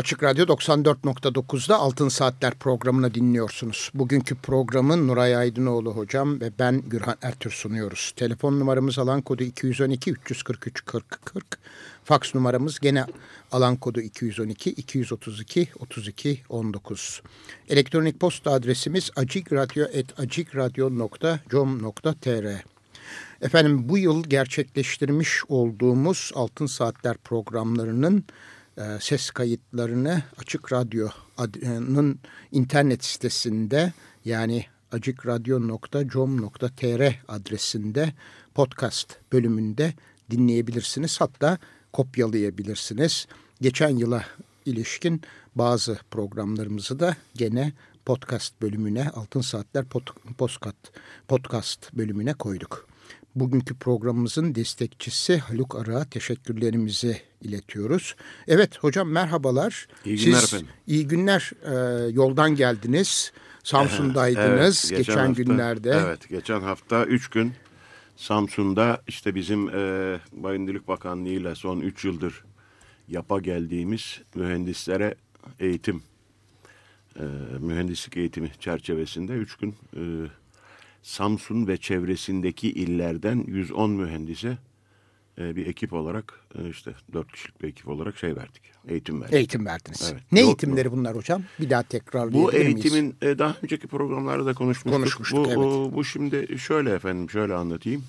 Açık Radyo 94.9'da Altın Saatler programını dinliyorsunuz. Bugünkü programın Nuray Aydınoğlu hocam ve ben Gürhan Ertür sunuyoruz. Telefon numaramız alan kodu 212 343 40 40. Faks numaramız gene alan kodu 212 232 32 19. Elektronik posta adresimiz acikradyo.com.tr Efendim bu yıl gerçekleştirmiş olduğumuz Altın Saatler programlarının ses kayıtlarını Açık Radyo'nun internet sitesinde yani acikradyo.com.tr adresinde podcast bölümünde dinleyebilirsiniz. Hatta kopyalayabilirsiniz. Geçen yıla ilişkin bazı programlarımızı da gene podcast bölümüne Altın Saatler podcast, podcast bölümüne koyduk. Bugünkü programımızın destekçisi Haluk Arı'ya teşekkürlerimizi iletiyoruz. Evet hocam merhabalar. İyi günler Siz, efendim. İyi günler. E, yoldan geldiniz. Samsun'daydınız evet, geçen, geçen hafta, günlerde. Evet geçen hafta üç gün Samsun'da işte bizim e, Bayındırlık Bakanlığı ile son üç yıldır yapa geldiğimiz mühendislere eğitim, e, mühendislik eğitimi çerçevesinde üç gün e, Samsun ve çevresindeki illerden 110 mühendise e, bir ekip olarak e, işte dört kişilik bir ekip olarak şey verdik. Eğitim verdik. Eğitim verdiniz. Evet. Ne Yok, eğitimleri bunlar hocam? Bir daha tekrarlayabilir Bu eğitimin e, daha önceki programlarda da konuşmuştuk. Konuşmuştuk bu, evet. bu, bu şimdi şöyle efendim şöyle anlatayım.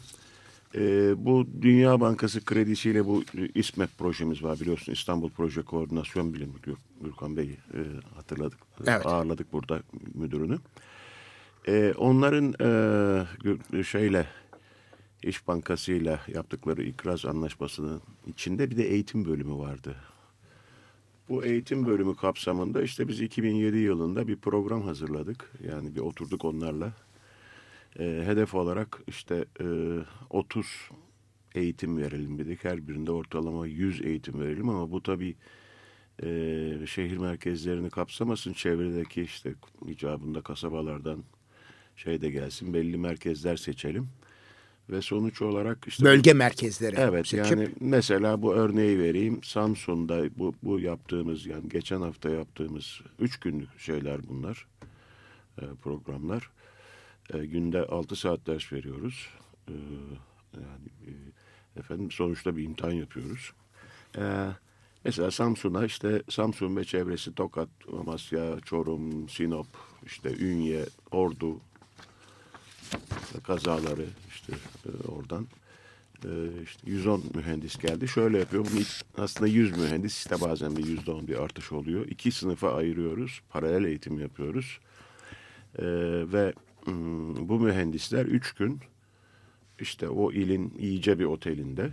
E, bu Dünya Bankası kredisiyle bu İSMEP projemiz var biliyorsun İstanbul Proje Koordinasyon Bilimi Gürkan Bey'i e, hatırladık. Evet. Ağırladık burada müdürünü. E, onların e, şeyle İş Bankası ile yaptıkları ikraz anlaşmasının içinde bir de eğitim bölümü vardı. Bu eğitim bölümü kapsamında işte biz 2007 yılında bir program hazırladık. Yani bir oturduk onlarla. E, hedef olarak işte e, 30 eğitim verelim dedik. Her birinde ortalama 100 eğitim verelim ama bu tabii e, şehir merkezlerini kapsamasın. Çevredeki işte icabında kasabalardan şey de gelsin belli merkezler seçelim. Ve sonuç olarak işte bölge merkezleri. Evet seçip. yani mesela bu örneği vereyim. Samsun'da bu, bu yaptığımız yani geçen hafta yaptığımız üç günlük şeyler bunlar. E, programlar. E, günde altı saat ders veriyoruz. E, yani e, efendim sonuçta bir imtihan yapıyoruz. E, mesela Samsun'a işte Samsun ve çevresi Tokat, Amasya, Çorum, Sinop, işte Ünye, Ordu, kazaları işte e, oradan e, işte 110 mühendis geldi. Şöyle yapıyor. Aslında 100 mühendis işte bazen bir yüzde on bir artış oluyor. İki sınıfa ayırıyoruz. Paralel eğitim yapıyoruz. E, ve hmm, bu mühendisler üç gün işte o ilin iyice bir otelinde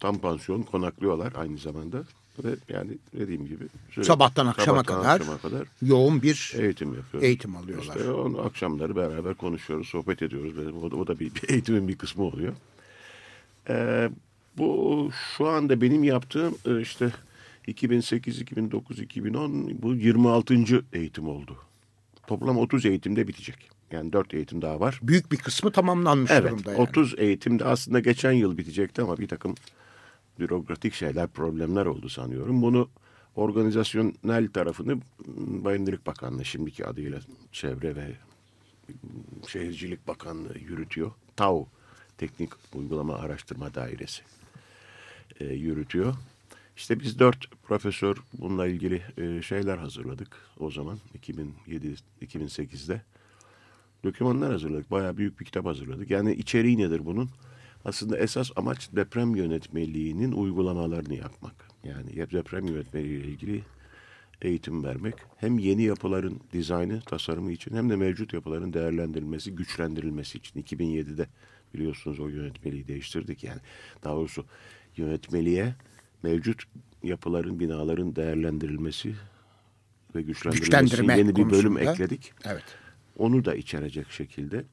tam pansiyon konaklıyorlar aynı zamanda. Ve yani dediğim gibi sürekli, sabahtan akşama sabahtan kadar, akşama kadar yoğun bir eğitim yapıyoruz. Eğitim alıyorlar. İşte onu akşamları beraber konuşuyoruz, sohbet ediyoruz. O, o da bir, bir eğitimin bir kısmı oluyor. Ee, bu şu anda benim yaptığım e, işte 2008, 2009, 2010 bu 26. eğitim oldu. Toplam 30 eğitimde bitecek. Yani 4 eğitim daha var. Büyük bir kısmı tamamlanmış evet, durumda yani. 30 eğitimde aslında geçen yıl bitecekti ama bir takım bürokratik şeyler, problemler oldu sanıyorum. Bunu organizasyonel tarafını Bayındırlık Bakanlığı şimdiki adıyla Çevre ve Şehircilik Bakanlığı yürütüyor. TAU Teknik Uygulama Araştırma Dairesi e, yürütüyor. İşte biz dört profesör bununla ilgili e, şeyler hazırladık o zaman 2007-2008'de. Dokümanlar hazırladık. Bayağı büyük bir kitap hazırladık. Yani içeriği nedir bunun? Aslında esas amaç deprem yönetmeliğinin uygulamalarını yapmak. Yani deprem yönetmeliği ile ilgili eğitim vermek. Hem yeni yapıların dizaynı, tasarımı için hem de mevcut yapıların değerlendirilmesi, güçlendirilmesi için. 2007'de biliyorsunuz o yönetmeliği değiştirdik. Yani daha doğrusu yönetmeliğe mevcut yapıların, binaların değerlendirilmesi ve güçlendirilmesi yeni bir bölüm ekledik. Evet. Onu da içerecek şekilde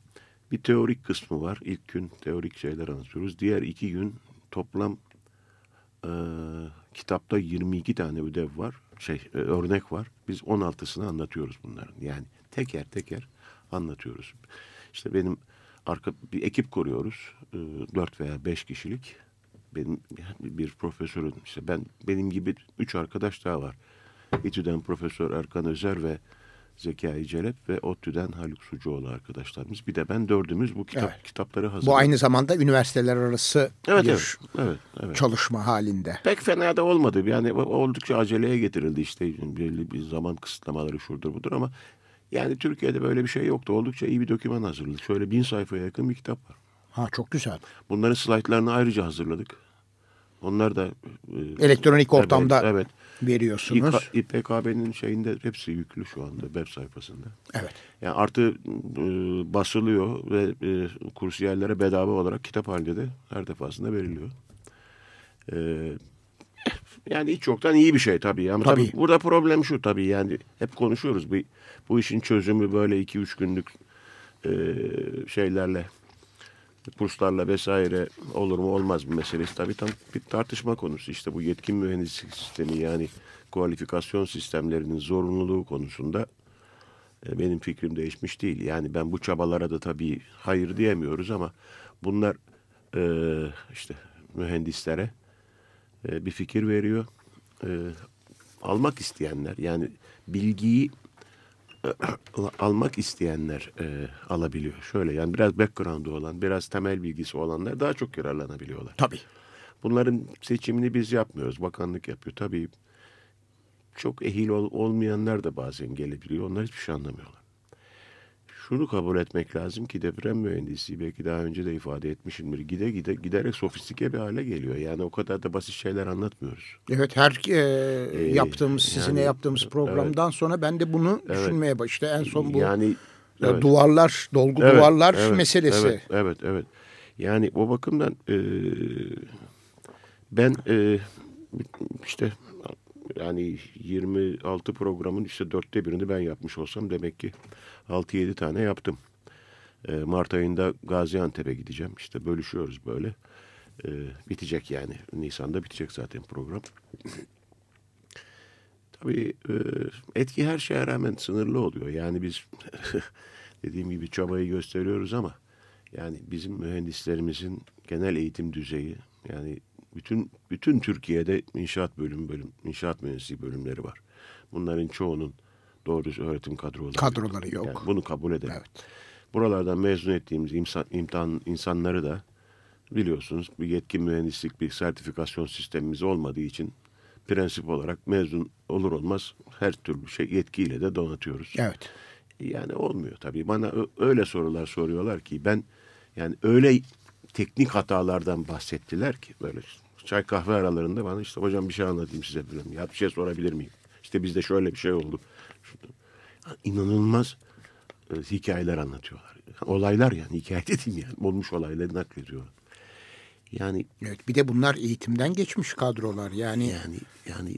Bir teorik kısmı var. İlk gün teorik şeyler anlatıyoruz. Diğer iki gün toplam e, kitapta 22 tane ödev var. Şey e, örnek var. Biz 16'sını anlatıyoruz bunların. Yani teker teker anlatıyoruz. İşte benim arka bir ekip kuruyoruz. E, 4 veya 5 kişilik. Benim bir profesörün işte ben benim gibi üç arkadaş daha var. İTÜ'den Profesör Erkan Özer ve Zekai Celep ve ODTÜ'den Haluk Sucuoğlu arkadaşlarımız. Bir de ben dördümüz bu kitap evet. kitapları hazırladık. Bu aynı zamanda üniversiteler arası evet, bir evet, evet, evet. çalışma halinde. Pek fena da olmadı. Yani oldukça aceleye getirildi işte belli bir zaman kısıtlamaları şurdur budur ama yani Türkiye'de böyle bir şey yoktu. Oldukça iyi bir doküman hazırladık. Şöyle bin sayfaya yakın bir kitap var. Ha çok güzel. Bunların slaytlarını ayrıca hazırladık. Onlar da e, elektronik ortamda evet, evet. Veriyorsunuz. İPKB'nin şeyinde hepsi yüklü şu anda web sayfasında. Evet. Yani artı e, basılıyor ve e, kursiyerlere bedava olarak kitap halinde de her defasında veriliyor. E, yani hiç yoktan iyi bir şey tabii. Ama tabii. tabii burada problem şu tabii yani hep konuşuyoruz. Bu, bu işin çözümü böyle iki üç günlük e, şeylerle kurslarla vesaire olur mu olmaz mı meselesi tabii tam bir tartışma konusu. İşte bu yetkin mühendislik sistemi yani kualifikasyon sistemlerinin zorunluluğu konusunda e, benim fikrim değişmiş değil. Yani ben bu çabalara da tabii hayır diyemiyoruz ama bunlar e, işte mühendislere e, bir fikir veriyor. Almak isteyenler yani bilgiyi almak isteyenler e, alabiliyor. Şöyle yani biraz background'u olan, biraz temel bilgisi olanlar daha çok yararlanabiliyorlar. Tabii. Bunların seçimini biz yapmıyoruz. Bakanlık yapıyor. Tabii çok ehil ol, olmayanlar da bazen gelebiliyor. Onlar hiçbir şey anlamıyorlar şunu kabul etmek lazım ki deprem mühendisi belki daha önce de ifade etmişimdir. Gide gide giderek sofistike bir hale geliyor. Yani o kadar da basit şeyler anlatmıyoruz. Evet her e, ee, yaptığımız sizinle yani, yaptığımız programdan evet. sonra ben de bunu evet. düşünmeye başladım. En son bu yani e, evet. duvarlar, dolgu evet, duvarlar evet, meselesi. Evet, evet, evet. Yani o bakımdan e, ben e, işte yani 26 programın işte dörtte birini ben yapmış olsam demek ki 6-7 tane yaptım. E, Mart ayında Gaziantep'e gideceğim. İşte bölüşüyoruz böyle. E, bitecek yani. Nisan'da bitecek zaten program. Tabii e, etki her şeye rağmen sınırlı oluyor. Yani biz dediğim gibi çabayı gösteriyoruz ama yani bizim mühendislerimizin genel eğitim düzeyi yani bütün bütün Türkiye'de inşaat bölüm bölüm inşaat mühendisliği bölümleri var. Bunların çoğunun doğru öğretim kadroları kadroları yok. Yani bunu kabul edelim. Evet. Buralardan mezun ettiğimiz imsan, imtihan insanları da biliyorsunuz bir yetkin mühendislik bir sertifikasyon sistemimiz olmadığı için prensip olarak mezun olur olmaz her türlü şey yetkiyle de donatıyoruz. Evet. Yani olmuyor tabii. Bana öyle sorular soruyorlar ki ben yani öyle teknik hatalardan bahsettiler ki böyle çay kahve aralarında bana işte hocam bir şey anlatayım size falan. Ya bir şey sorabilir miyim? İşte bizde şöyle bir şey oldu. İnanılmaz e, hikayeler anlatıyorlar. Olaylar yani hikaye dediğim yani olmuş olayları naklediyorlar. Yani evet, bir de bunlar eğitimden geçmiş kadrolar yani. Yani yani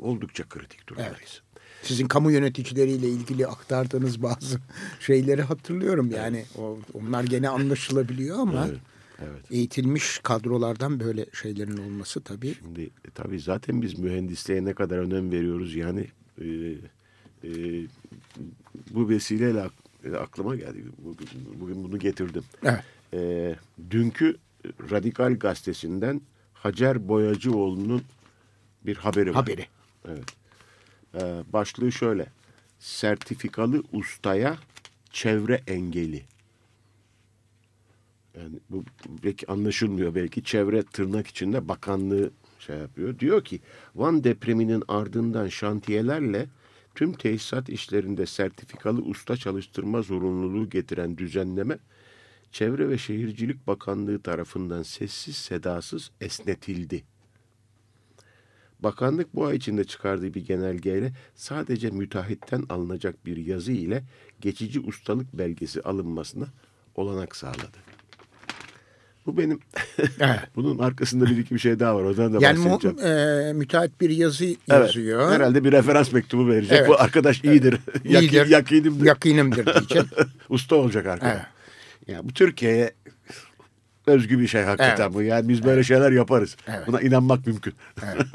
oldukça kritik durumdayız. Evet. Sizin kamu yöneticileriyle ilgili aktardığınız bazı şeyleri hatırlıyorum. Yani evet. o, onlar gene anlaşılabiliyor ama evet. Evet. Eğitilmiş kadrolardan böyle şeylerin olması tabii. Şimdi e, tabii zaten biz mühendisliğe ne kadar önem veriyoruz yani e, e, bu vesileyle aklıma geldi. Bugün, bugün bunu getirdim. Evet. E, dünkü Radikal Gazetesi'nden Hacer Boyacıoğlu'nun bir haberi var. Haberi. Evet. E, başlığı şöyle. Sertifikalı ustaya çevre engeli. Yani bu belki anlaşılmıyor belki çevre tırnak içinde bakanlığı şey yapıyor. Diyor ki Van depreminin ardından şantiyelerle tüm tesisat işlerinde sertifikalı usta çalıştırma zorunluluğu getiren düzenleme Çevre ve Şehircilik Bakanlığı tarafından sessiz sedasız esnetildi. Bakanlık bu ay içinde çıkardığı bir genelgeyle sadece müteahhitten alınacak bir yazı ile geçici ustalık belgesi alınmasına olanak sağladı. Bu benim. Evet. Bunun arkasında bir iki bir şey daha var. Ondan da yani bahsedeceğim. Yani e, müteahhit bir yazı yazıyor. Evet, herhalde bir referans mektubu verecek. Evet. Bu arkadaş iyidir. iyidir. Yakinimdir. Yakinimdir diyeceğim. Usta olacak arkadaş. Evet. Ya bu Türkiye'ye özgü bir şey hakikaten evet. bu. Yani biz böyle evet. şeyler yaparız. Evet. Buna inanmak mümkün. Evet.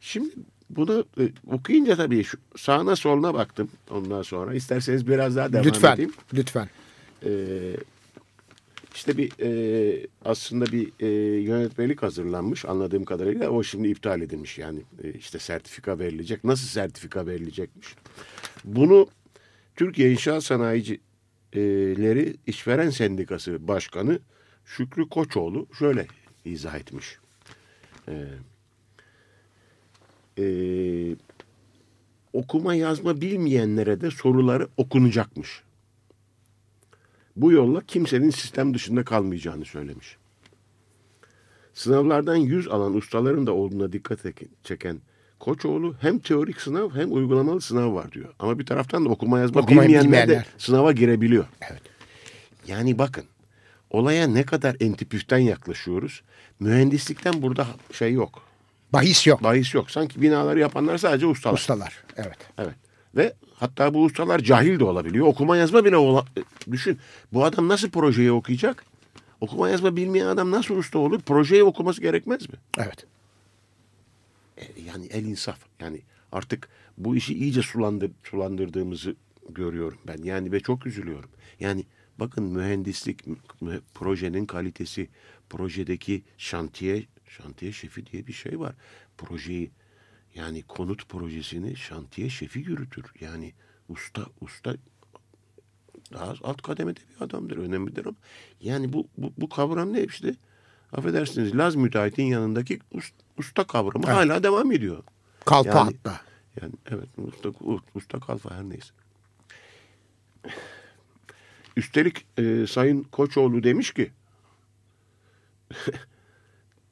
Şimdi bunu e, okuyunca tabii şu sağına soluna baktım ondan sonra. İsterseniz biraz daha devam lütfen, edeyim. Lütfen. Ee, işte bir e, aslında bir e, yönetmelik hazırlanmış anladığım kadarıyla. O şimdi iptal edilmiş yani e, işte sertifika verilecek. Nasıl sertifika verilecekmiş? Bunu Türkiye İnşaat Sanayicileri İşveren Sendikası Başkanı Şükrü Koçoğlu şöyle izah etmiş. Ee, e, okuma yazma bilmeyenlere de soruları okunacakmış. Bu yolla kimsenin sistem dışında kalmayacağını söylemiş. Sınavlardan yüz alan ustaların da olduğuna dikkat çeken Koçoğlu hem teorik sınav hem uygulamalı sınav var diyor. Ama bir taraftan da okuma yazma Okumayı bilmeyenler, bilmeyenler de sınava girebiliyor. Evet. Yani bakın olaya ne kadar entipüften yaklaşıyoruz. Mühendislikten burada şey yok. Bahis yok. Bahis yok. Sanki binaları yapanlar sadece ustalar. Ustalar, evet. Evet. Ve hatta bu ustalar cahil de olabiliyor. Okuma yazma bile ola... düşün. Bu adam nasıl projeyi okuyacak? Okuma yazma bilmeyen adam nasıl usta olur? Projeyi okuması gerekmez mi? Evet. E, yani el insaf. Yani artık bu işi iyice sulandır, sulandırdığımızı görüyorum ben. Yani ve çok üzülüyorum. Yani bakın mühendislik projenin kalitesi, projedeki şantiye şantiye şefi diye bir şey var. Projeyi yani konut projesini şantiye şefi yürütür. Yani usta usta daha alt kademede bir adamdır. Önemlidir ama yani bu, bu, bu kavram ne işte? Affedersiniz Laz müteahhitin yanındaki usta kavramı evet. hala devam ediyor. Kalfa yani, hatta. Yani evet usta, usta kalfa her neyse. Üstelik e, Sayın Koçoğlu demiş ki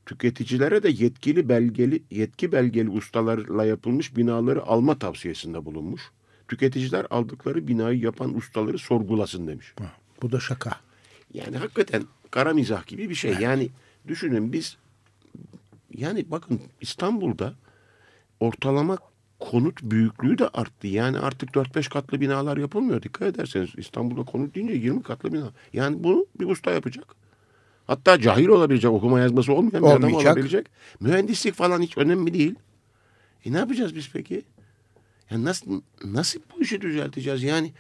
tüketicilere de yetkili belgeli yetki belgeli ustalarla yapılmış binaları alma tavsiyesinde bulunmuş. Tüketiciler aldıkları binayı yapan ustaları sorgulasın demiş. Bu da şaka. Yani hakikaten kara mizah gibi bir şey. Evet. Yani düşünün biz yani bakın İstanbul'da ortalama konut büyüklüğü de arttı. Yani artık 4-5 katlı binalar yapılmıyor. Dikkat ederseniz İstanbul'da konut deyince 20 katlı bina. Yani bunu bir usta yapacak. Hatta cahil olabilecek, okuma yazması olmayan bir adam olabilecek. Mühendislik falan hiç önemli değil. E ne yapacağız biz peki? Yani nasıl nasıl bu işi düzelteceğiz? Yani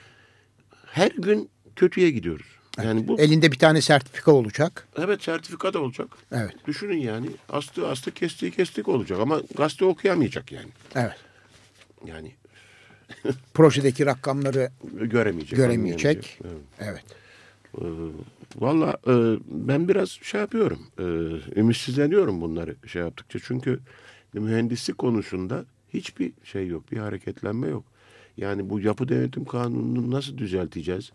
her gün kötüye gidiyoruz. Yani bu elinde bir tane sertifika olacak. Evet, sertifika da olacak. Evet. Düşünün yani astı astı kestiği kestik olacak ama gazete okuyamayacak yani. Evet. Yani projedeki rakamları göremeyecek. Göremeyecek. Evet. evet. Ee, Valla e, ben biraz şey yapıyorum. E, ümitsizleniyorum bunları şey yaptıkça. Çünkü mühendislik konusunda hiçbir şey yok. Bir hareketlenme yok. Yani bu yapı denetim kanununu nasıl düzelteceğiz?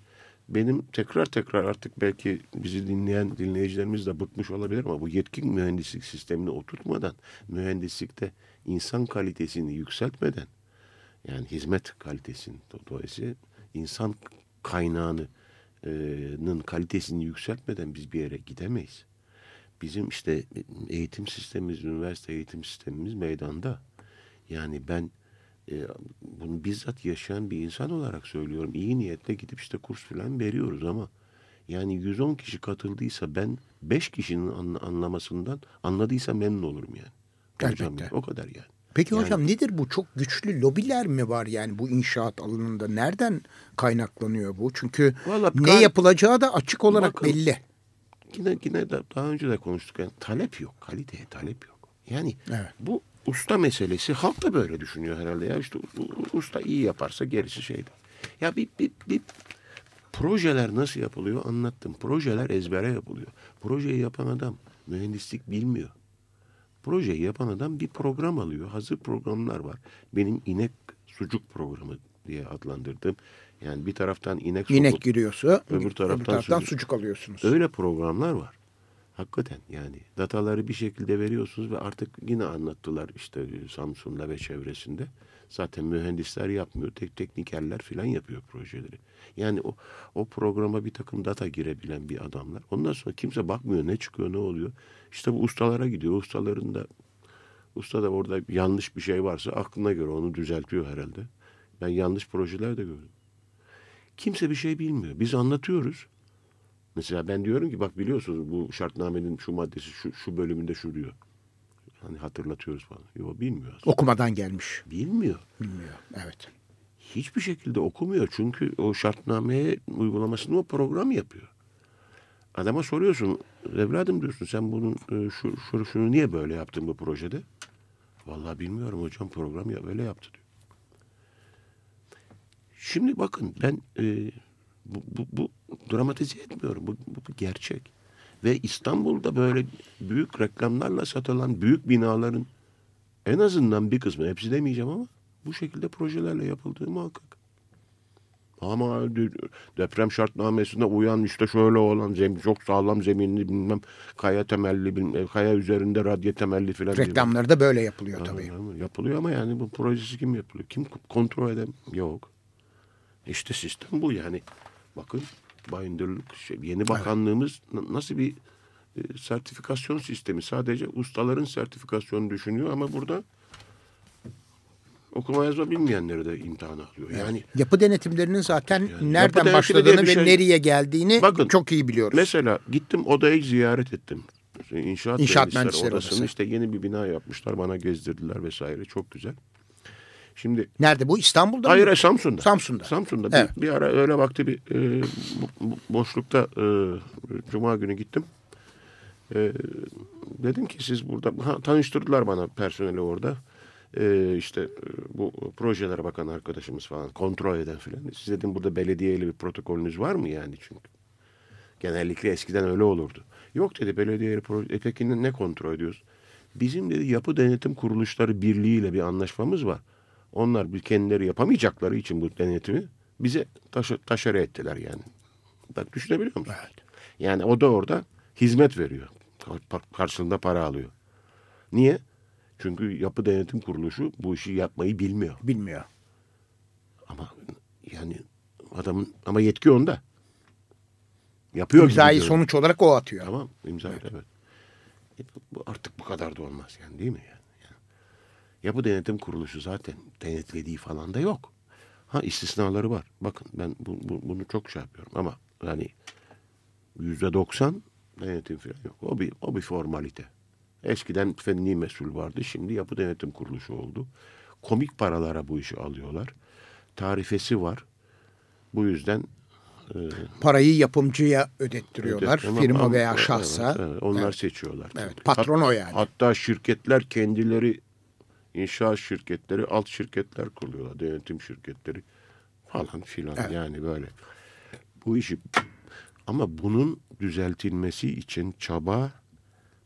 Benim tekrar tekrar artık belki bizi dinleyen dinleyicilerimiz de bıkmış olabilir ama bu yetkin mühendislik sistemini oturtmadan mühendislikte insan kalitesini yükseltmeden yani hizmet kalitesini dolayısıyla insan kaynağını nın kalitesini yükseltmeden biz bir yere gidemeyiz. Bizim işte eğitim sistemimiz, üniversite eğitim sistemimiz meydanda. Yani ben e, bunu bizzat yaşayan bir insan olarak söylüyorum. İyi niyetle gidip işte kurs falan veriyoruz ama yani 110 kişi katıldıysa ben 5 kişinin anlamasından anladıysa memnun olurum yani. Yani, o kadar yani. Peki yani, hocam nedir bu? Çok güçlü lobiler mi var yani bu inşaat alanında? Nereden kaynaklanıyor bu? Çünkü ne yapılacağı da açık olarak bakın, belli. Yine, yine daha önce de konuştuk. Yani talep yok. Kaliteye talep yok. Yani evet. bu usta meselesi halk da böyle düşünüyor herhalde. Ya işte usta iyi yaparsa gerisi şeydi. Ya bir, bir, bir projeler nasıl yapılıyor anlattım. Projeler ezbere yapılıyor. Projeyi yapan adam mühendislik bilmiyor. Projeyi yapan adam bir program alıyor. Hazır programlar var. Benim inek sucuk programı diye adlandırdığım. Yani bir taraftan inek. İnek giriyorsa öbür taraftan, öbür taraftan sucuk. sucuk alıyorsunuz. Öyle programlar var. Hakikaten yani dataları bir şekilde veriyorsunuz ve artık yine anlattılar işte Samsun'da ve çevresinde. Zaten mühendisler yapmıyor. Tek teknikerler falan yapıyor projeleri. Yani o, o programa bir takım data girebilen bir adamlar. Ondan sonra kimse bakmıyor ne çıkıyor ne oluyor. İşte bu ustalara gidiyor. Ustaların da usta da orada yanlış bir şey varsa aklına göre onu düzeltiyor herhalde. Ben yanlış projeler de gördüm. Kimse bir şey bilmiyor. Biz anlatıyoruz. Mesela ben diyorum ki bak biliyorsunuz bu şartnamenin şu maddesi şu, şu bölümünde şu diyor. Hani hatırlatıyoruz falan. Yok bilmiyor. Okumadan gelmiş. Bilmiyor. Bilmiyor. Evet. Hiçbir şekilde okumuyor. Çünkü o şartnameye uygulamasını o program yapıyor. Adama soruyorsun. Evladım diyorsun sen bunun e, şu, şu, şunu niye böyle yaptın bu projede? Vallahi bilmiyorum hocam program ya böyle yaptı diyor. Şimdi bakın ben e, bu, bu, bu dramatize etmiyorum. Bu, bu, bu gerçek. Ve İstanbul'da böyle büyük reklamlarla satılan büyük binaların en azından bir kısmı, hepsi demeyeceğim ama bu şekilde projelerle yapıldığı muhakkak. Ama deprem şartnamesine uyan işte şöyle olan zemin, çok sağlam zeminli bilmem kaya temelli bilmem, kaya üzerinde radye temelli filan. Reklamları da böyle yapılıyor tabii. Yapılıyor ama yani bu projesi kim yapılıyor? Kim kontrol eden? Yok. İşte sistem bu yani. Bakın bayındırlık şey, yeni bakanlığımız evet. nasıl bir e, sertifikasyon sistemi. Sadece ustaların sertifikasyonu düşünüyor ama burada okuma yazma bilmeyenleri de imtihana alıyor. Yani yapı denetimlerinin zaten yani nereden başladığını ve şey, nereye geldiğini bakın, çok iyi biliyoruz. Mesela gittim odayı ziyaret ettim. İnşaat, İnşaat Mühendisleri Odası'nın odası. işte yeni bir bina yapmışlar. Bana gezdirdiler vesaire. Çok güzel. Şimdi Nerede bu? İstanbul'da hayır, mı? Hayır Samsun'da. Samsun'da. Samsun'da. Evet. Bir, bir ara öyle vakti bir e, boşlukta e, Cuma günü gittim. E, dedim ki siz burada ha, tanıştırdılar bana personeli orada. E, işte e, bu projelere bakan arkadaşımız falan kontrol eden filan. Siz dedim burada belediyeyle bir protokolünüz var mı yani çünkü? Genellikle eskiden öyle olurdu. Yok dedi belediyeyle proje. E peki ne kontrol ediyoruz? Bizim dedi yapı denetim kuruluşları birliğiyle bir anlaşmamız var. Onlar bir kendileri yapamayacakları için bu denetimi bize taşı, taşere ettiler yani. Bak düşünebiliyor musun? Evet. Yani o da orada hizmet veriyor. Karşılığında para alıyor. Niye? Çünkü yapı denetim kuruluşu bu işi yapmayı bilmiyor. Bilmiyor. Ama yani adamın ama yetki onda. Yapıyor. İmzayı sonuç olarak o atıyor. Tamam imzayı evet. evet. E, bu artık bu kadar da olmaz yani değil mi yani? Yani? Yapı denetim kuruluşu zaten denetlediği falan da yok. Ha istisnaları var. Bakın ben bu, bu, bunu çok şey yapıyorum ama yani yüzde doksan denetim falan yok. O bir, o bir formalite. Eskiden fenni mesul vardı. Şimdi yapı denetim kuruluşu oldu. Komik paralara bu işi alıyorlar. Tarifesi var. Bu yüzden e, parayı yapımcıya ödettiriyorlar. Ödet, firma ama, veya şahsa. Evet, evet, onlar evet. seçiyorlar. Evet, patron o yani. Hatta şirketler kendileri inşaat şirketleri, alt şirketler kuruyorlar. Denetim şirketleri falan filan evet. yani böyle. Bu işi ama bunun düzeltilmesi için çaba,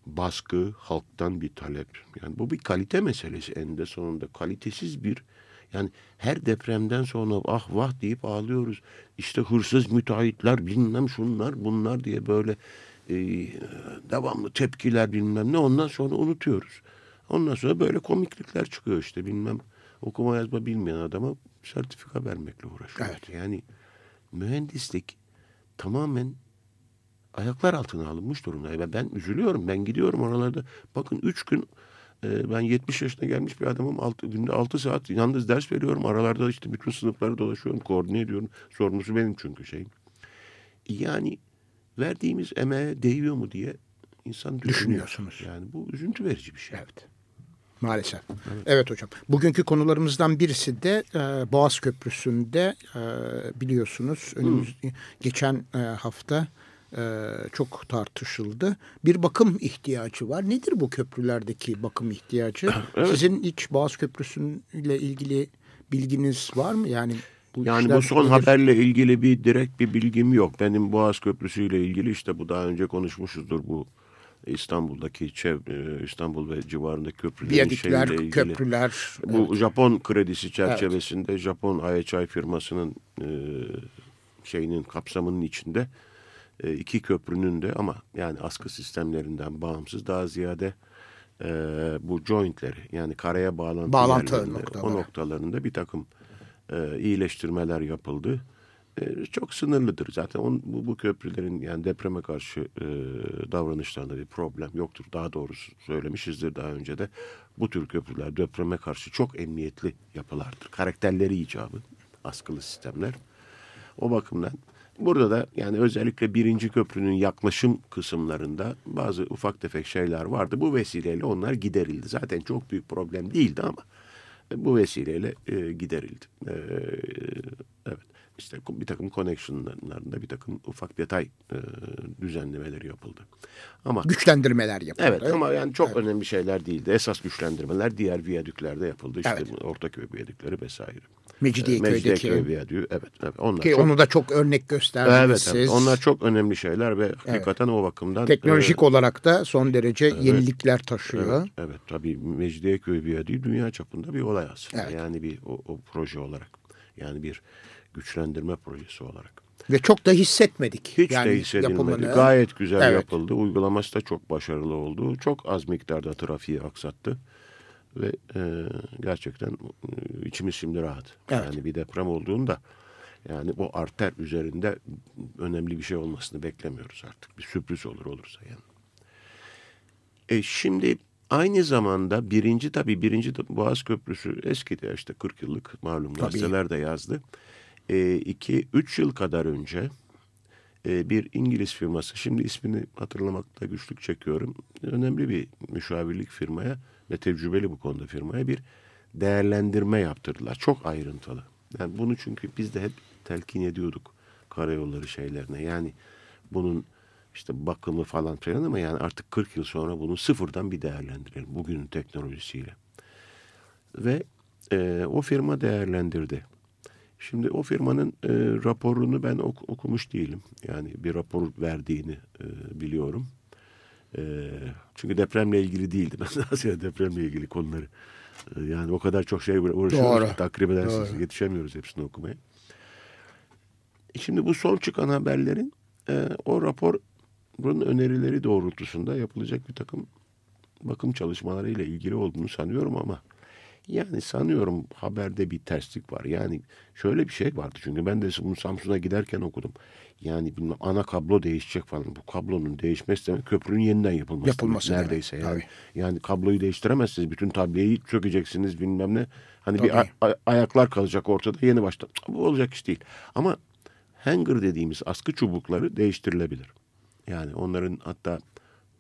baskı, halktan bir talep. Yani bu bir kalite meselesi eninde sonunda. Kalitesiz bir yani her depremden sonra ah vah deyip ağlıyoruz. İşte hırsız müteahhitler bilmem şunlar bunlar diye böyle e, devamlı tepkiler bilmem ne ondan sonra unutuyoruz. Ondan sonra böyle komiklikler çıkıyor işte bilmem okuma yazma bilmeyen adama sertifika vermekle uğraşıyor. Evet. Yani mühendislik tamamen ayaklar altına alınmış durumda. Ben, ben üzülüyorum. Ben gidiyorum oralarda. Bakın üç gün e, ben 70 yaşına gelmiş bir adamım. Altı, günde 6 saat yalnız ders veriyorum. Aralarda işte bütün sınıfları dolaşıyorum. Koordine ediyorum. Sorumlusu benim çünkü şeyim. Yani verdiğimiz emeğe değiyor mu diye insan düşünüyorsunuz. Yani bu üzüntü verici bir şey. Evet. Maalesef. Evet. evet hocam. Bugünkü konularımızdan birisi de e, Boğaz Köprüsü'nde e, biliyorsunuz önümüz Hı. geçen e, hafta e, çok tartışıldı. Bir bakım ihtiyacı var. Nedir bu köprülerdeki bakım ihtiyacı? Evet. Sizin hiç Boğaz Köprüsü'yle ilgili bilginiz var mı? Yani bu yani bu son nedir? haberle ilgili bir direkt bir bilgim yok. Benim Boğaz Köprüsü ile ilgili işte bu daha önce konuşmuşuzdur bu İstanbul'daki çevre, İstanbul ve civarındaki köprülerin Biyadikler, ilgili. köprüler. Bu evet. Japon kredisi çerçevesinde evet. Japon IHI firmasının e, şeyinin kapsamının içinde e, iki köprünün de ama yani askı sistemlerinden bağımsız daha ziyade e, bu jointleri yani karaya bağlantı, bağlantı noktaları. o noktalarında bir takım e, iyileştirmeler yapıldı. E, çok sınırlıdır zaten on, bu, bu köprülerin yani depreme karşı e, davranışlarında bir problem yoktur. Daha doğrusu söylemişizdir daha önce de bu tür köprüler depreme karşı çok emniyetli yapılardır. Karakterleri icabı askılı sistemler. O bakımdan Burada da yani özellikle birinci köprünün yaklaşım kısımlarında bazı ufak tefek şeyler vardı. Bu vesileyle onlar giderildi. Zaten çok büyük problem değildi ama bu vesileyle e, giderildi. E, evet işte bir takım connectionlarında bir takım ufak detay e, düzenlemeleri yapıldı. Ama güçlendirmeler yapıldı. Evet ama yani çok evet. önemli şeyler değildi. Esas güçlendirmeler diğer viyadüklerde yapıldı. İşte evet. Ortaköy viyadükleri vesaire. Mecidiyeköy Mecidiyeköy viyadüğü evet. evet onlar Ki çok, onu da çok örnek gösterdiniz evet, siz. Evet onlar çok önemli şeyler ve hakikaten o bakımdan. Teknolojik e, olarak da son derece evet, yenilikler taşıyor. Evet, evet tabii Mecidiyeköy viyadüğü dünya çapında bir olay aslında. Evet. Yani bir o, o proje olarak yani bir güçlendirme projesi olarak. Ve çok da hissetmedik. Hiç yani de hissedilmedi. Gayet güzel evet. yapıldı. Uygulaması da çok başarılı oldu. Çok az miktarda trafiği aksattı. Ve e, gerçekten e, içimiz şimdi rahat. Evet. Yani bir deprem olduğunda yani bu arter üzerinde önemli bir şey olmasını beklemiyoruz artık. Bir sürpriz olur olursa yani. E şimdi aynı zamanda birinci tabii birinci Boğaz Köprüsü eski de işte 40 yıllık malum tabii. gazeteler de yazdı. Tabii ee, 2-3 yıl kadar önce e, bir İngiliz firması, şimdi ismini hatırlamakta güçlük çekiyorum, önemli bir müşavirlik firmaya ve tecrübeli bu konuda firmaya bir değerlendirme yaptırdılar. Çok ayrıntılı. Yani bunu çünkü biz de hep telkin ediyorduk karayolları şeylerine. Yani bunun işte bakımı falan filan ama yani artık 40 yıl sonra bunu sıfırdan bir değerlendirelim bugünün teknolojisiyle. Ve e, o firma değerlendirdi. Şimdi o firmanın e, raporunu ben ok okumuş değilim. Yani bir rapor verdiğini e, biliyorum. E, çünkü depremle ilgili değildi. Ben daha depremle ilgili konuları. E, yani o kadar çok şey uğraşıyoruz. Takrim edersiniz. Yetişemiyoruz hepsini okumaya. E, şimdi bu son çıkan haberlerin e, o raporun önerileri doğrultusunda yapılacak bir takım bakım çalışmaları ile ilgili olduğunu sanıyorum ama yani sanıyorum haberde bir terslik var. Yani şöyle bir şey vardı çünkü ben de bunu Samsun'a giderken okudum. Yani bilmem ana kablo değişecek falan. Bu kablonun değişmesi demek köprünün yeniden yapılması, yapılması demek, neredeyse. Yani. yani kabloyu değiştiremezsiniz. Bütün tableyi çökeceksiniz bilmem ne. Hani Tabii. bir ayaklar kalacak ortada yeni baştan. Bu olacak iş değil. Ama hanger dediğimiz askı çubukları değiştirilebilir. Yani onların hatta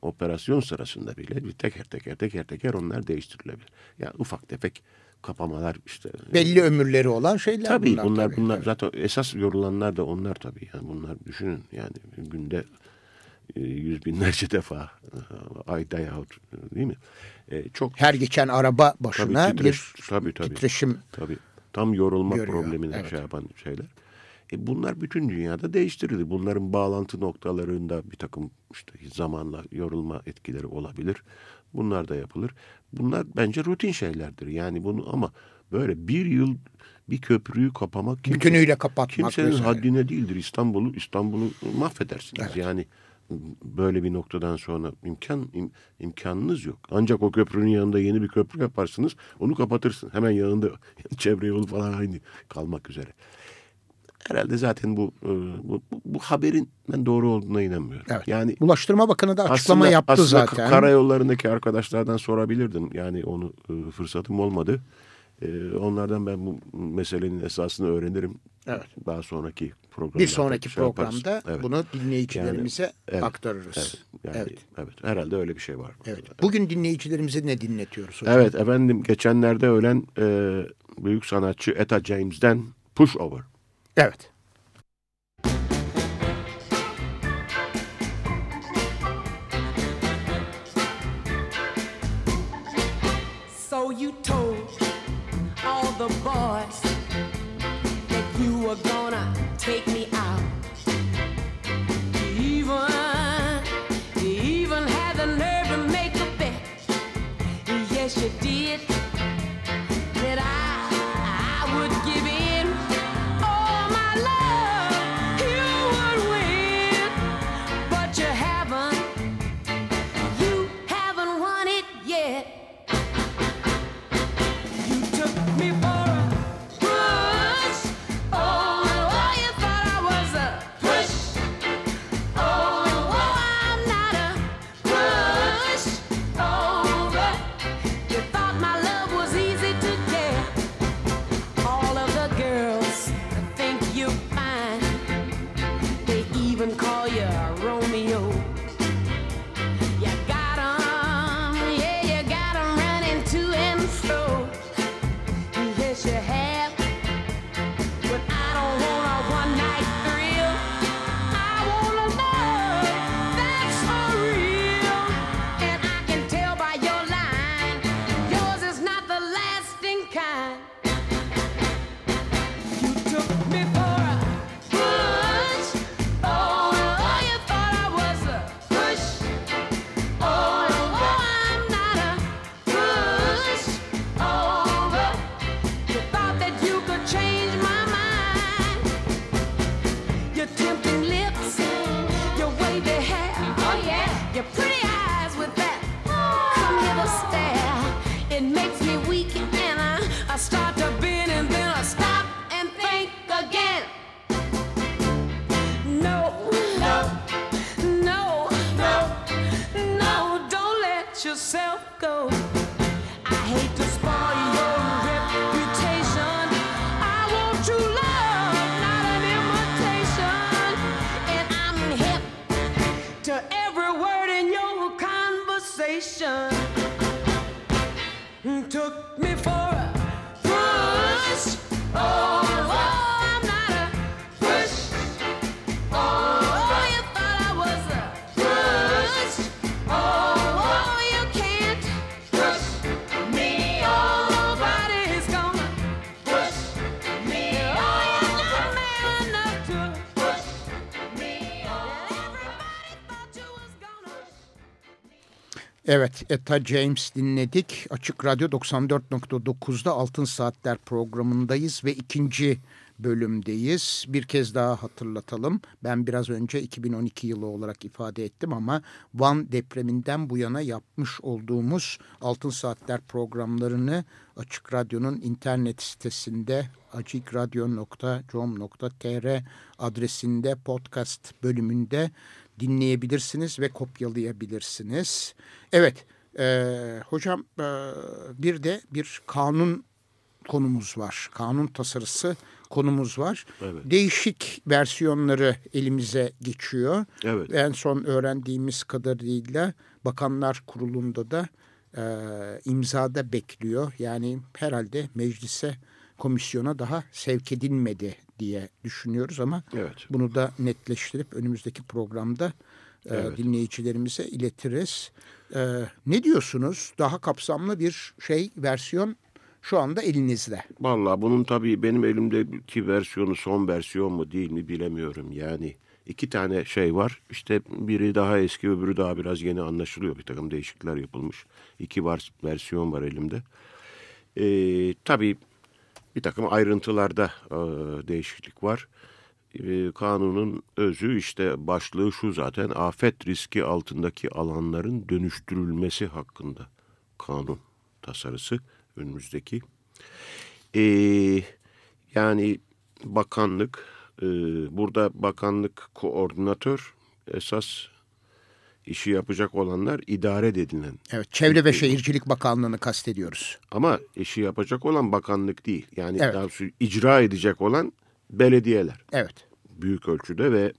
operasyon sırasında bile bir teker teker teker teker onlar değiştirilebilir. Yani ufak tefek kapamalar işte. Belli ömürleri olan şeyler tabii, bunlar. Bunlar tabii. bunlar zaten esas yorulanlar da onlar tabii. Yani bunlar düşünün yani günde e, yüz binlerce defa e, ayda yahut değil mi? E, çok her geçen araba başına tabii, titreş, bir tabii, tabii, titreşim tabii tam yorulma görüyor. problemine evet. şey yapan şeyler. E bunlar bütün dünyada değiştirildi. Bunların bağlantı noktalarında bir takım işte zamanla yorulma etkileri olabilir. Bunlar da yapılır. Bunlar bence rutin şeylerdir. Yani bunu ama böyle bir yıl bir köprüyü kapamak kimse, bütünüyle kapatmak kimsenin mesela. haddine değildir. İstanbul'u İstanbul'u mahvedersiniz. Evet. Yani böyle bir noktadan sonra imkan im, imkanınız yok. Ancak o köprünün yanında yeni bir köprü yaparsınız. Onu kapatırsın. Hemen yanında çevre yolu falan aynı kalmak üzere. Herhalde zaten bu, e, bu, bu, bu haberin ben doğru olduğuna inanmıyorum. Evet. Yani Ulaştırma Bakanı da açıklama aslında, yaptı aslında zaten. Karayollarındaki arkadaşlardan sorabilirdim. Yani onu e, fırsatım olmadı. E, onlardan ben bu meselenin esasını öğrenirim. Evet. Daha sonraki programda. Bir sonraki şey programda evet. bunu dinleyicilerimize yani, evet, aktarırız. Evet, yani, evet. evet. Herhalde öyle bir şey var. Evet. Bugün dinleyicilerimize ne dinletiyoruz hocam? Evet efendim geçenlerde ölen e, büyük sanatçı Etta James'den Push Over. Evet. So you told all the boys that you were gonna take me Evet, Etta James dinledik. Açık Radyo 94.9'da Altın Saatler programındayız ve ikinci bölümdeyiz. Bir kez daha hatırlatalım. Ben biraz önce 2012 yılı olarak ifade ettim ama Van depreminden bu yana yapmış olduğumuz Altın Saatler programlarını Açık Radyo'nun internet sitesinde açikradyo.com.tr adresinde podcast bölümünde dinleyebilirsiniz ve kopyalayabilirsiniz. Evet, e, hocam e, bir de bir kanun konumuz var. Kanun tasarısı konumuz var. Evet. Değişik versiyonları elimize geçiyor. Evet. En son öğrendiğimiz kadarıyla Bakanlar Kurulu'nda da e, imzada bekliyor. Yani herhalde meclise komisyona daha sevk edilmedi diye düşünüyoruz ama Evet. bunu da netleştirip önümüzdeki programda e, Evet. dinleyicilerimize iletiriz. E, ne diyorsunuz? Daha kapsamlı bir şey versiyon şu anda elinizde. Vallahi bunun tabii benim elimdeki versiyonu son versiyon mu değil mi bilemiyorum. Yani iki tane şey var. İşte biri daha eski öbürü daha biraz yeni anlaşılıyor. Bir takım değişiklikler yapılmış. İki var, versiyon var elimde. Ee, tabii bir takım ayrıntılarda e, değişiklik var. Ee, kanunun özü işte başlığı şu zaten afet riski altındaki alanların dönüştürülmesi hakkında kanun tasarısı önümüzdeki. Ee, yani bakanlık e, burada bakanlık koordinatör esas işi yapacak olanlar idare edilen Evet, Çevre ve Şehircilik Bakanlığı'nı kastediyoruz. ama işi yapacak olan bakanlık değil. Yani Evet. daha icra edecek olan belediyeler Evet, büyük ölçüde ve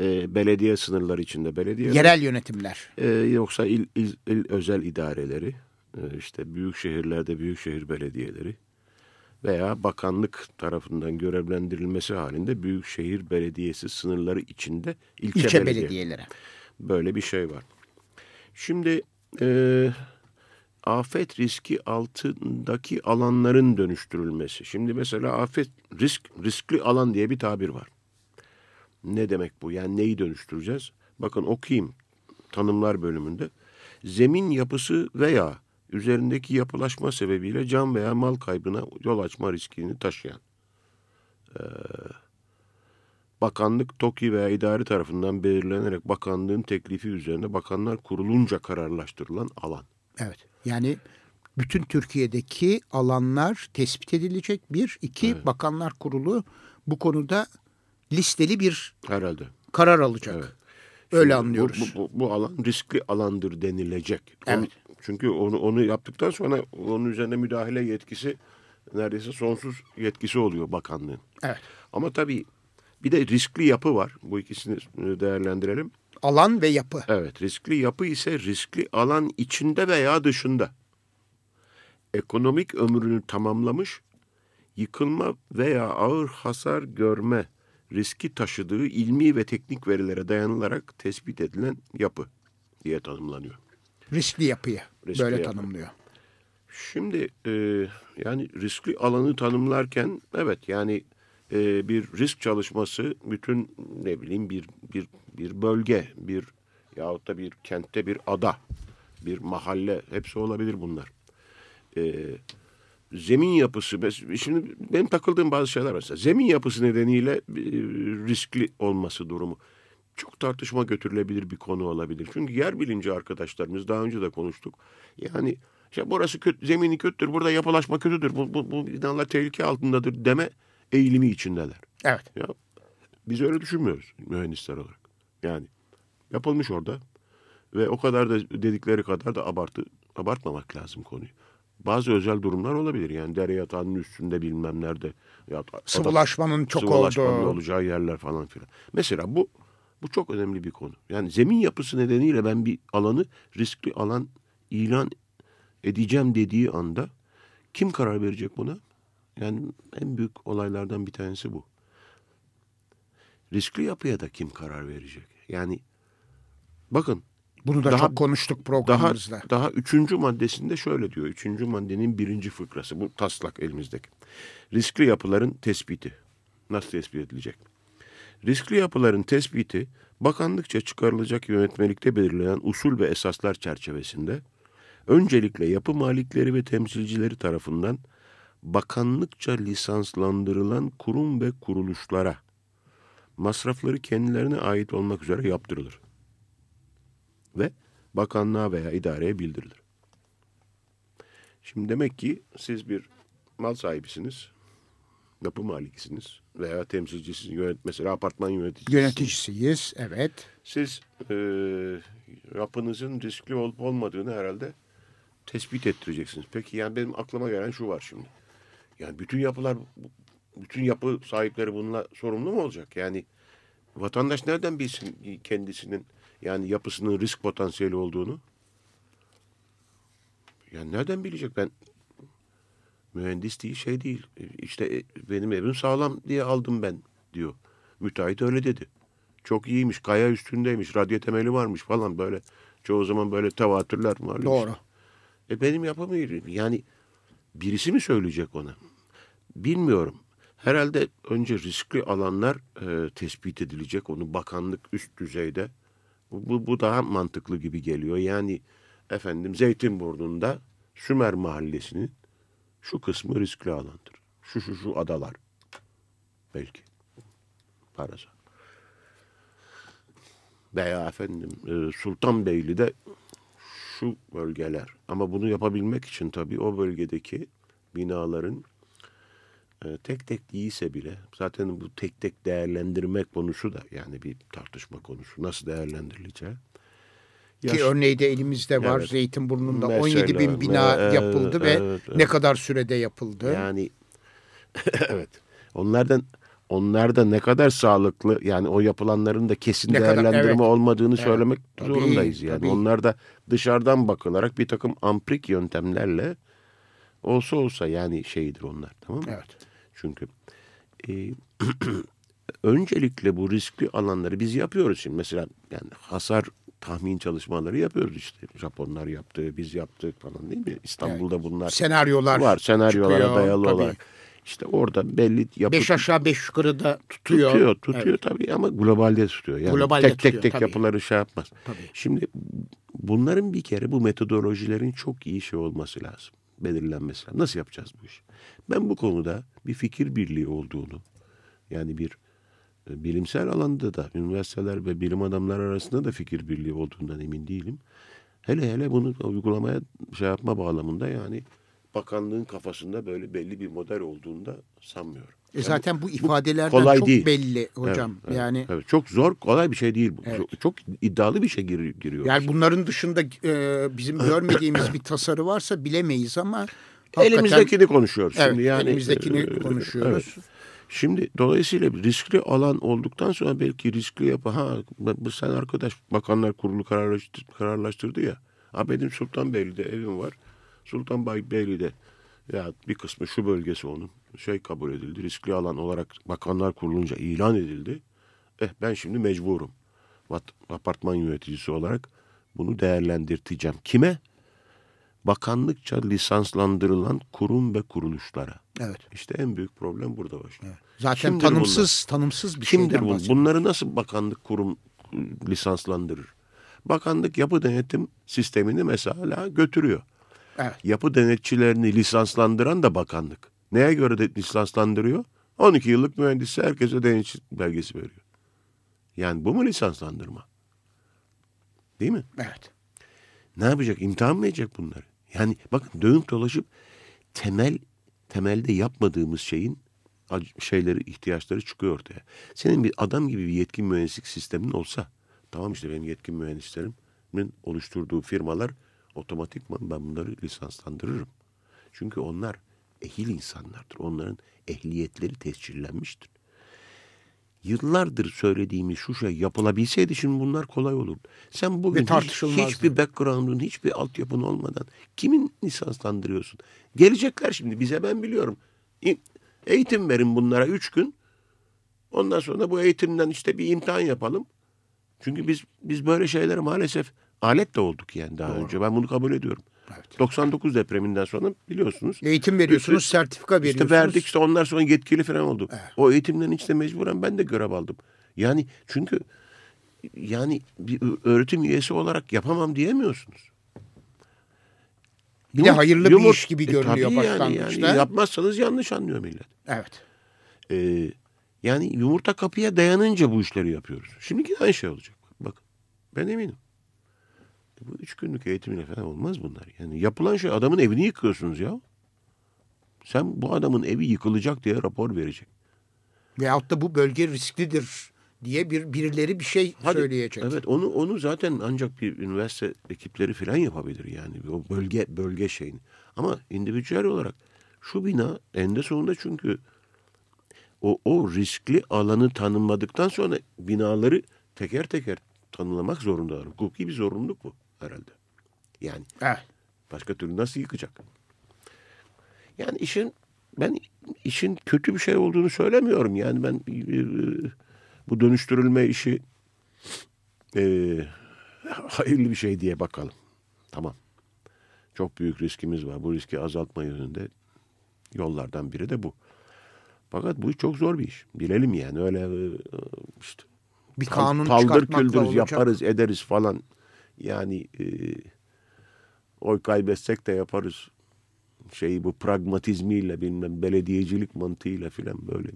e, belediye sınırları içinde belediyeler. yerel yönetimler. E, yoksa il, il, il özel idareleri, e, işte büyük şehirlerde büyükşehir belediyeleri veya bakanlık tarafından görevlendirilmesi halinde büyükşehir belediyesi sınırları içinde ilçe, İlçe belediye. belediyeleri. Böyle bir şey var. Şimdi e, afet riski altındaki alanların dönüştürülmesi. Şimdi mesela afet risk riskli alan diye bir tabir var. Ne demek bu? Yani neyi dönüştüreceğiz? Bakın okuyayım tanımlar bölümünde. Zemin yapısı veya üzerindeki yapılaşma sebebiyle can veya mal kaybına yol açma riskini taşıyan. Ee, bakanlık TOKİ veya idari tarafından belirlenerek bakanlığın teklifi üzerine bakanlar kurulunca kararlaştırılan alan. Evet, yani bütün Türkiye'deki alanlar tespit edilecek. Bir, iki, Bakanlar Kurulu bu konuda listeli bir Herhalde. karar alacak. Evet. Öyle Şimdi anlıyoruz. Bu, bu, bu alan riskli alandır denilecek. Onu- Evet. çünkü onu onu yaptıktan sonra onun üzerine müdahale yetkisi neredeyse sonsuz yetkisi oluyor bakanlığın. Evet. Ama tabii bir de riskli yapı var. Bu ikisini e, değerlendirelim. Alan ve yapı. Evet, riskli yapı ise riskli alan içinde veya dışında. Ekonomik ömrünü tamamlamış, yıkılma veya ağır hasar görme riski taşıdığı ilmi ve teknik verilere dayanılarak tespit edilen yapı diye tanımlanıyor. Riskli yapıyı Riskli böyle yapı. tanımlıyor. Şimdi e, yani riskli alanı tanımlarken evet yani e, bir risk çalışması bütün ne bileyim bir bir bir bölge bir yahut da bir kentte bir ada bir mahalle hepsi olabilir bunlar. E, zemin yapısı şimdi benim takıldığım bazı şeyler. Mesela zemin yapısı nedeniyle e, riskli olması durumu çok tartışma götürülebilir bir konu olabilir. Çünkü yer bilimci arkadaşlarımız daha önce de konuştuk. Yani işte burası kötü, zemini kötüdür, burada yapılaşma kötüdür, bu, bu, bu binalar tehlike altındadır deme eğilimi içindeler. Evet. Ya biz öyle düşünmüyoruz mühendisler olarak. Yani yapılmış orada. Ve o kadar da dedikleri kadar da abartı abartmamak lazım konuyu. Bazı özel durumlar olabilir. Yani dere yatağının üstünde bilmem nerede. Ya, Sıvılaşmanın çok sıvılaşmanın olduğu. olacağı yerler falan filan. Mesela bu bu çok önemli bir konu. Yani zemin yapısı nedeniyle ben bir alanı riskli alan ilan edeceğim dediği anda kim karar verecek buna? Yani en büyük olaylardan bir tanesi bu. Riskli yapıya da kim karar verecek? Yani bakın Bunu da Daha- çok konuştuk daha programımızda. daha üçüncü maddesinde şöyle diyor. Üçüncü maddenin birinci fıkrası. Bu taslak elimizdeki. Riskli yapıların tespiti. Nasıl tespit edilecek? Riskli yapıların tespiti bakanlıkça çıkarılacak yönetmelikte belirlenen usul ve esaslar çerçevesinde öncelikle yapı malikleri ve temsilcileri tarafından bakanlıkça lisanslandırılan kurum ve kuruluşlara masrafları kendilerine ait olmak üzere yaptırılır ve bakanlığa veya idareye bildirilir. Şimdi demek ki siz bir mal sahibisiniz, yapı malikisiniz veya temsilcisiniz, yönet, mesela apartman yöneticisiniz. Yöneticisiyiz, evet. Siz e, yapınızın riskli olup olmadığını herhalde tespit ettireceksiniz. Peki yani benim aklıma gelen şu var şimdi. Yani bütün yapılar, bütün yapı sahipleri bununla sorumlu mu olacak? Yani vatandaş nereden bilsin kendisinin yani yapısının risk potansiyeli olduğunu? Yani nereden bilecek ben? Mühendis değil şey değil. İşte e, benim evim sağlam diye aldım ben diyor. Müteahhit öyle dedi. Çok iyiymiş, kaya üstündeymiş, radyo temeli varmış falan böyle. Çoğu zaman böyle tevatürler var. Doğru. E benim yapımı yani birisi mi söyleyecek ona? Bilmiyorum. Herhalde önce riskli alanlar e, tespit edilecek. Onu bakanlık üst düzeyde. Bu, bu, bu daha mantıklı gibi geliyor. Yani efendim Zeytinburnu'nda Sümer Mahallesi'nin şu kısmı riskli alandır. Şu şu şu adalar. Belki. Parası. Veya efendim e, Sultanbeyli'de şu bölgeler. Ama bunu yapabilmek için tabii o bölgedeki binaların tek tek değilse bile zaten bu tek tek değerlendirme konusu da yani bir tartışma konusu. Nasıl değerlendirileceği. Yaş- Ki örneği de elimizde var. Evet. Zeytinburnu'nda Mesela, 17 bin bina evet, yapıldı ve evet, evet. ne kadar sürede yapıldı? Yani evet. Onlardan onlar da ne kadar sağlıklı yani o yapılanların da kesin Ne kadar- değerlendirme evet. olmadığını Evet, söylemek tabii, zorundayız yani. tabii. Onlar da dışarıdan bakılarak bir takım amprik yöntemlerle olsa olsa yani şeydir onlar tamam mı? Evet. Çünkü e, öncelikle bu riskli alanları biz yapıyoruz şimdi. Mesela yani hasar tahmin çalışmaları yapıyoruz işte. Japonlar yaptı, biz yaptık falan değil mi? İstanbul'da bunlar Senaryolar var. Senaryolara çıkıyor, dayalı tabii. olarak. İşte orada belli yapı Beş aşağı beş yukarı da tutuyor. tutuyor, tutuyor Evet. tabii ama globalde tutuyor. Yani Globalde tek tutuyor, tek tek tabii. yapıları şey yapmaz. Tabii. Şimdi bunların bir kere bu metodolojilerin çok iyi şey olması lazım. Belirlenmesi lazım. Nasıl yapacağız bu işi? Ben bu konuda bir fikir birliği olduğunu yani bir e, bilimsel alanda da üniversiteler ve bilim adamları arasında da fikir birliği olduğundan emin değilim. Hele hele bunu uygulamaya şey yapma bağlamında yani bakanlığın kafasında böyle belli bir model olduğunda sanmıyorum. E Yani zaten bu ifadelerden kolay çok değil. belli hocam. Evet, evet, yani evet. çok zor, kolay bir şey değil bu. Evet. Çok, çok iddialı bir şey gir, giriyor. yani bunların dışında e, bizim görmediğimiz bir tasarı varsa bilemeyiz ama hakikaten- elimizdekini konuşuyoruz Evet, şimdi yani. elimizdekini e, konuşuyoruz. evet. Şimdi dolayısıyla riskli alan olduktan sonra belki riskli yapı ha bu sen arkadaş bakanlar kurulu kararlaştır, kararlaştırdı ya. Ha benim Sultanbeyli'de evim var. Sultanbeyli'de ya bir kısmı şu bölgesi onun şey kabul edildi. Riskli alan olarak bakanlar kurulunca ilan edildi. Eh ben şimdi mecburum. Vat- Apartman yöneticisi olarak bunu değerlendirteceğim. Kime? Bakanlıkça lisanslandırılan kurum ve kuruluşlara. Evet. İşte en büyük problem burada başlıyor. Zaten Kimdir tanımsız tanımsız bir Kimdir şeyden bu? bahsediyoruz. Bunları nasıl bakanlık kurum lisanslandırır? Bakanlık yapı denetim sistemini mesela götürüyor. Evet. Yapı denetçilerini lisanslandıran da bakanlık. Neye göre de lisanslandırıyor? 12 yıllık mühendisi herkese denetçi belgesi veriyor. Yani bu mu lisanslandırma? Değil mi? Evet. Ne yapacak? İmtihan mı edecek bunları? Yani bakın dönüp dolaşıp temel temelde yapmadığımız şeyin şeyleri ihtiyaçları çıkıyor ortaya. Senin bir adam gibi bir yetkin mühendislik sistemin olsa tamam işte benim yetkin mühendislerim yönetimin oluşturduğu firmalar otomatikman ben bunları lisanslandırırım. Çünkü onlar ehil insanlardır. Onların ehliyetleri tescillenmiştir. Yıllardır söylediğimiz şu şey yapılabilseydi şimdi bunlar kolay olurdu. Sen bugün hiç, hiçbir background'un, hiçbir altyapın olmadan kimin lisanslandırıyorsun? Gelecekler şimdi bize ben biliyorum. Eğitim verin bunlara üç gün. Ondan sonra bu eğitimden işte bir imtihan yapalım. Çünkü biz biz böyle şeylere maalesef alet de olduk yani daha önce. Ben bunu kabul ediyorum. 99 depreminden sonra biliyorsunuz. Eğitim veriyorsunuz, sertifika veriyorsunuz. İşte verdik işte onlar sonra yetkili falan oldu. O eğitimden işte mecburen ben de görev aldım. Yani çünkü yani bir öğretim üyesi olarak yapamam diyemiyorsunuz. Bir de hayırlı bir iş gibi görünüyor tabii başlangıçta. Yani, yapmazsanız yanlış anlıyor millet. Evet. Ee, yani yumurta kapıya dayanınca bu işleri yapıyoruz. Şimdiki de aynı şey olacak. Bak ben eminim. Bu üç günlük eğitimle falan olmaz bunlar. Yani yapılan şey adamın evini yıkıyorsunuz ya. Sen bu adamın evi yıkılacak diye rapor verecek. Veyahut da bu bölge risklidir diye bir birileri bir şey Hadi, söyleyecek. Evet onu onu zaten ancak bir üniversite ekipleri falan yapabilir yani o bölge bölge şeyini. Ama individual olarak şu bina eninde sonunda çünkü o o riskli alanı tanımladıktan sonra binaları teker teker tanımlamak zorundalar. Hukuki bir zorunluluk bu herhalde. Yani Evet. başka türlü nasıl yıkacak? Yani işin ben işin kötü bir şey olduğunu söylemiyorum. Yani ben e, bu dönüştürülme işi e, hayırlı bir şey diye bakalım. Tamam. Çok büyük riskimiz var. Bu riski azaltma yönünde yollardan biri de bu. Fakat bu iş çok zor bir iş. Bilelim yani öyle e, işte Bir kanun taldır çıkartmakla küldür olacak. yaparız ederiz falan. Yani e, oy kaybetsek de yaparız. Şeyi bu pragmatizmiyle bilmem belediyecilik mantığıyla filan böyle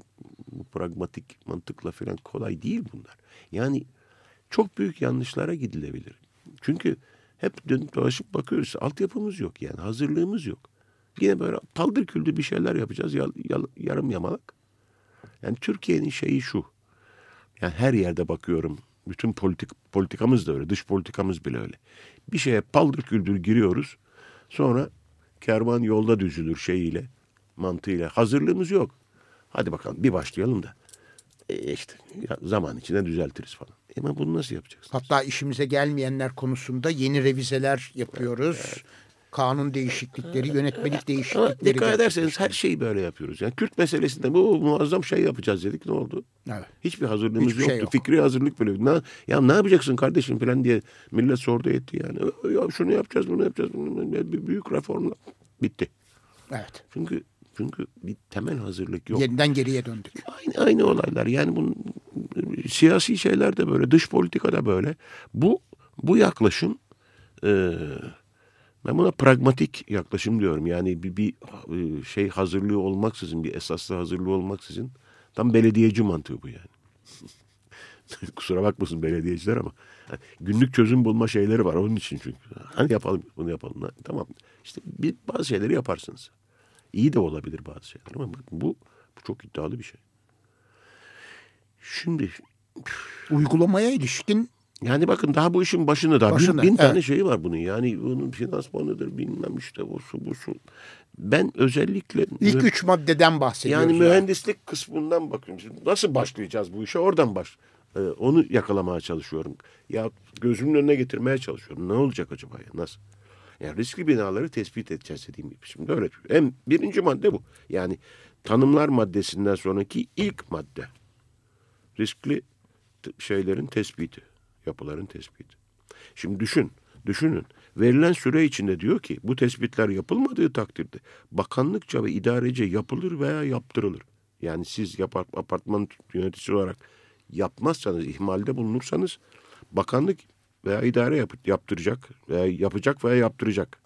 bu pragmatik mantıkla filan kolay değil bunlar. Yani çok büyük yanlışlara gidilebilir. Çünkü hep dönüp dolaşıp bakıyoruz. Altyapımız yok yani hazırlığımız yok. Yine böyle paldır küldür bir şeyler yapacağız yal- yal- yarım yamalak. Yani Türkiye'nin şeyi şu. Yani her yerde bakıyorum. Bütün politik politikamız da öyle. Dış politikamız bile öyle. Bir şeye paldır küldür giriyoruz. Sonra kervan yolda düzülür şeyiyle, mantığıyla. Hazırlığımız yok. Hadi bakalım bir başlayalım da. E işte ya zaman içinde düzeltiriz falan. E Ama bunu nasıl yapacaksın? Hatta işimize gelmeyenler konusunda yeni revizeler yapıyoruz. Kanun değişiklikleri, yönetmelik Ama değişiklikleri. dikkat ederseniz her şeyi böyle yapıyoruz. Yani Kürt meselesinde bu muazzam şey yapacağız dedik. Ne oldu? Evet. Hiçbir hazırlığımız Hiçbir şey yoktu. yok. Fikri hazırlık bile. Ne, ya ne yapacaksın kardeşim falan diye millet sordu etti yani. Ya şunu yapacağız, bunu yapacağız. bunu- Bir büyük reformla bitti. Evet. Çünkü çünkü bir temel hazırlık yok. Yeniden geriye döndük. Aynı aynı olaylar. Yani bunun siyasi şeyler de böyle, dış politika da böyle. Bu bu yaklaşım e, ben buna pragmatik yaklaşım diyorum. Yani bir, bir e, şey hazırlığı olmaksızın, bir esaslı hazırlığı olmaksızın tam belediyeci mantığı bu yani. Kusura bakmasın belediyeciler ama yani günlük çözüm bulma şeyleri var onun için çünkü. Hani yapalım bunu yapalım. Tamam işte bir, bazı şeyleri yaparsınız. İyi de olabilir bazı şeyler ama bu, bu çok iddialı bir şey. Şimdi Uygulamaya ilişkin yani bakın daha bu işin başında daha Başında, bin, bin tane evet. şeyi var bunun. Yani bunun finansmanıdır bilmem işte o su bu su. Ben özellikle ilk üç maddeden bahsediyoruz. yani mühendislik kısmından bakıyorum. Şimdi nasıl başlayacağız bu işe? Oradan baş. Ee, onu yakalamaya çalışıyorum. Ya gözümün önüne getirmeye çalışıyorum. Ne olacak acaba ya? Nasıl? Yani riskli binaları tespit edeceğiz dediğim gibi. Şimdi öyle. Hem birinci madde bu. Yani tanımlar maddesinden sonraki ilk madde. Riskli şeylerin tespiti. Yapıların tespiti. Şimdi düşün. Düşünün. Verilen süre içinde diyor ki bu tespitler yapılmadığı takdirde bakanlıkça ve idarece yapılır veya yaptırılır. Yani siz yapar, apartman yöneticisi olarak yapmazsanız, ihmalde bulunursanız bakanlık veya idare yap, yaptıracak veya yapacak veya yaptıracak.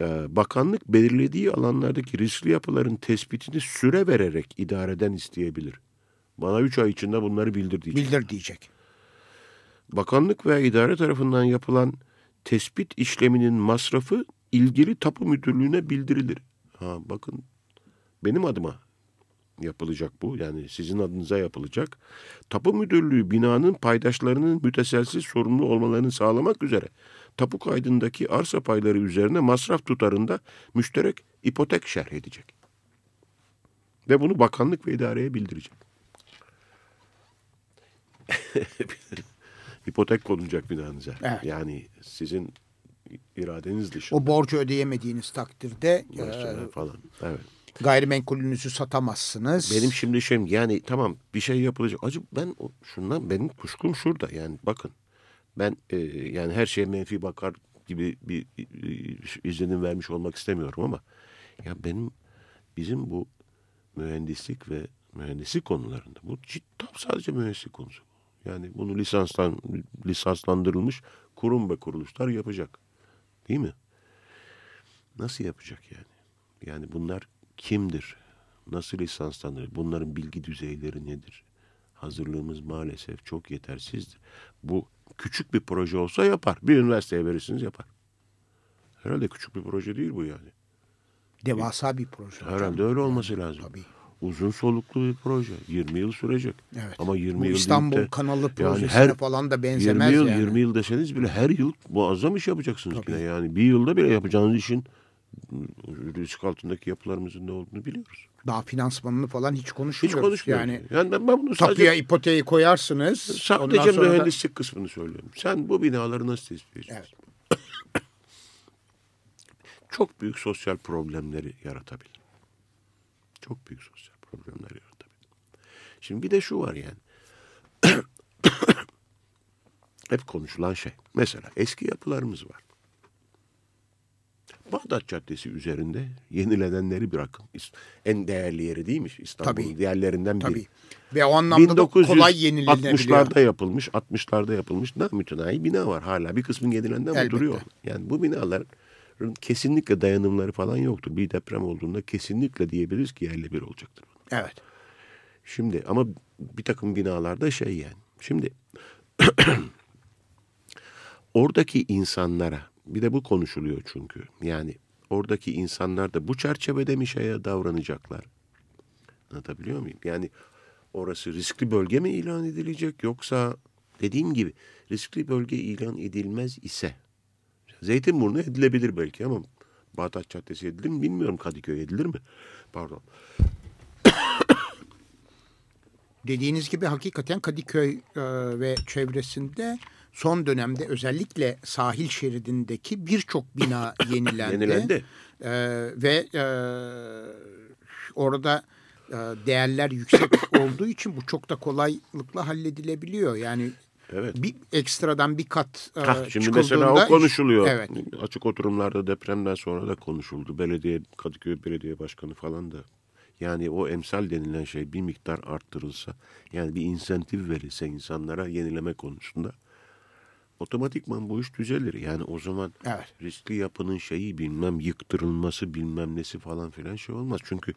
Ee, bakanlık belirlediği alanlardaki riskli yapıların tespitini süre vererek idareden isteyebilir. Bana üç ay içinde bunları bildir diyecek. Bildir diyecek. Bakanlık veya idare tarafından yapılan tespit işleminin masrafı ilgili tapu müdürlüğüne bildirilir. Ha bakın benim adıma yapılacak bu. Yani sizin adınıza yapılacak. Tapu müdürlüğü binanın paydaşlarının müteselsiz sorumlu olmalarını sağlamak üzere tapu kaydındaki arsa payları üzerine masraf tutarında müşterek ipotek şerh edecek. Ve bunu bakanlık ve idareye bildirecek. ipotek konulacak binanıza. Evet. Yani sizin iradeniz dışı. O borcu ödeyemediğiniz takdirde Mesela e, falan. Evet. gayrimenkulünüzü satamazsınız. Benim şimdi şeyim yani tamam bir şey yapılacak. Acı ben o- şundan benim kuşkum şurada yani bakın ben e, yani her şeye menfi bakar gibi bir e, izlenim vermiş olmak istemiyorum ama ya benim bizim bu mühendislik ve mühendislik konularında bu cidden sadece mühendislik konusu. Yani bunu lisanslan lisanslandırılmış kurum ve kuruluşlar yapacak. Değil mi? Nasıl yapacak yani? Yani bunlar kimdir? Nasıl lisanslanır? Bunların bilgi düzeyleri nedir? Hazırlığımız maalesef çok yetersizdir. Bu küçük bir proje olsa yapar. Bir üniversiteye verirsiniz yapar. Herhalde küçük bir proje değil bu yani. Devasa bir proje. hocam. Herhalde öyle olması lazım. Tabii. Uzun soluklu bir proje. 20 yıl sürecek. Evet. Ama 20 Bu yıl İstanbul de- kanalı yani projesine her falan da 20 benzemez yıl, yani. 20 yıl deseniz bile her yıl muazzam iş yapacaksınız Tabii. yine. Yani bir yılda bile yapacağınız işin risk altındaki yapılarımızın ne olduğunu biliyoruz. Daha finansmanını falan hiç Hiç konuşmuyoruz. konuşmuyoruz. Yani Yani, ben, ben bunu tapuya sadece, ipoteği koyarsınız. sadece sonra da- mühendislik kısmını söylüyorum. Sen bu binaları nasıl tespit edeceksin? Evet. Çok büyük sosyal problemleri yaratabilir. Çok büyük sosyal problemler yaratabilir. Şimdi bir de şu var yani. Hep konuşulan şey. Mesela eski yapılarımız var. Bağdat Caddesi üzerinde yenilenenleri bırakın. En değerli yeri değilmiş İstanbul'un Tabii. değerlerinden biri. Tabii. Ve o anlamda da kolay yenilenebiliyor. 1960'larda yapılmış, 60'larda yapılmış namütenayi bina var hala. Bir kısmı yenilenden Elbette. duruyor. Yani bu binaların kesinlikle dayanımları falan yoktur. Bir deprem olduğunda kesinlikle diyebiliriz ki yerle bir olacaktır. Evet. Şimdi ama bir takım binalarda şey yani. Şimdi oradaki insanlara bir de bu konuşuluyor çünkü. Yani oradaki insanlar da bu çerçevede mi şeye davranacaklar? Anlatabiliyor muyum? Yani orası riskli bölge mi ilan edilecek yoksa dediğim gibi riskli bölge ilan edilmez ise Zeytinburnu edilebilir belki ama Bağdat Caddesi edilir mi bilmiyorum. Kadıköy edilir mi? Pardon. Dediğiniz gibi hakikaten Kadıköy e, ve çevresinde son dönemde özellikle sahil şeridindeki birçok bina yenilendi. Yenilendi. E, ve e, orada e, değerler yüksek olduğu için bu çok da kolaylıkla halledilebiliyor. Yani Evet. bir ekstradan bir kat e, Hah, şimdi mesela o konuşuluyor. Evet. Açık oturumlarda depremden sonra da konuşuldu. Belediye, Kadıköy Belediye Başkanı falan da. Yani o emsal denilen şey bir miktar arttırılsa, yani bir insentif verilse insanlara yenileme konusunda otomatikman bu iş düzelir. Yani o zaman Evet. riskli yapının şeyi bilmem yıktırılması bilmem nesi falan filan şey olmaz. Çünkü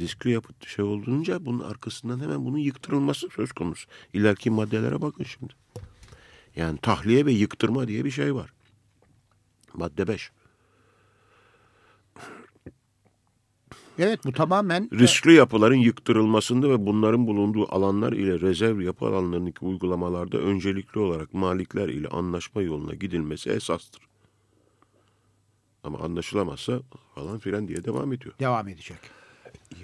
riskli yapı şey olduğunca bunun arkasından hemen bunun yıktırılması söz konusu. İleriki maddelere bakın şimdi. Yani tahliye ve yıktırma diye bir şey var. Madde 5. Evet bu tamamen Riskli yapıların yıktırılmasında ve bunların bulunduğu alanlar ile rezerv yapı alanlarındaki uygulamalarda öncelikli olarak malikler ile anlaşma yoluna gidilmesi esastır. Ama anlaşılamazsa falan filan diye devam ediyor. devam edecek.